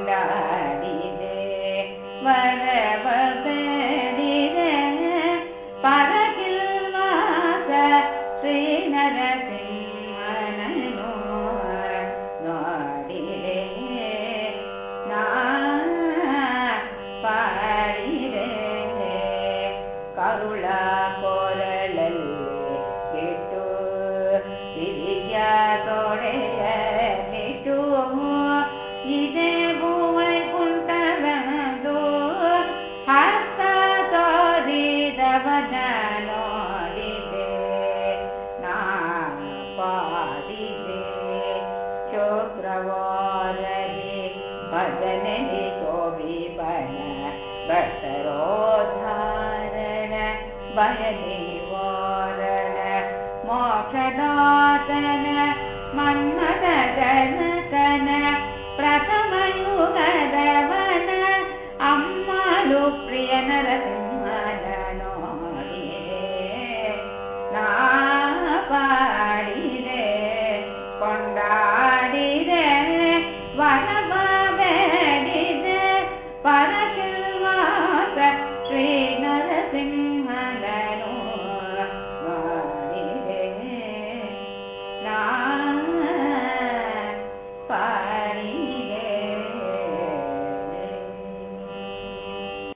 கொண்டாடிலே வரவதடிர பரகில் மாத ஸ்ரீநரசிம்மனோ நாடிலே நான் பாடிலே கருளா श्रोत्रवोरहि भजने हि कोऽपि पर भक्तरोधारण भयनि वारण मोक्षदातन मन्मदजनतन प्रथमयुगदवन अम्मालोप्रियनरसिंह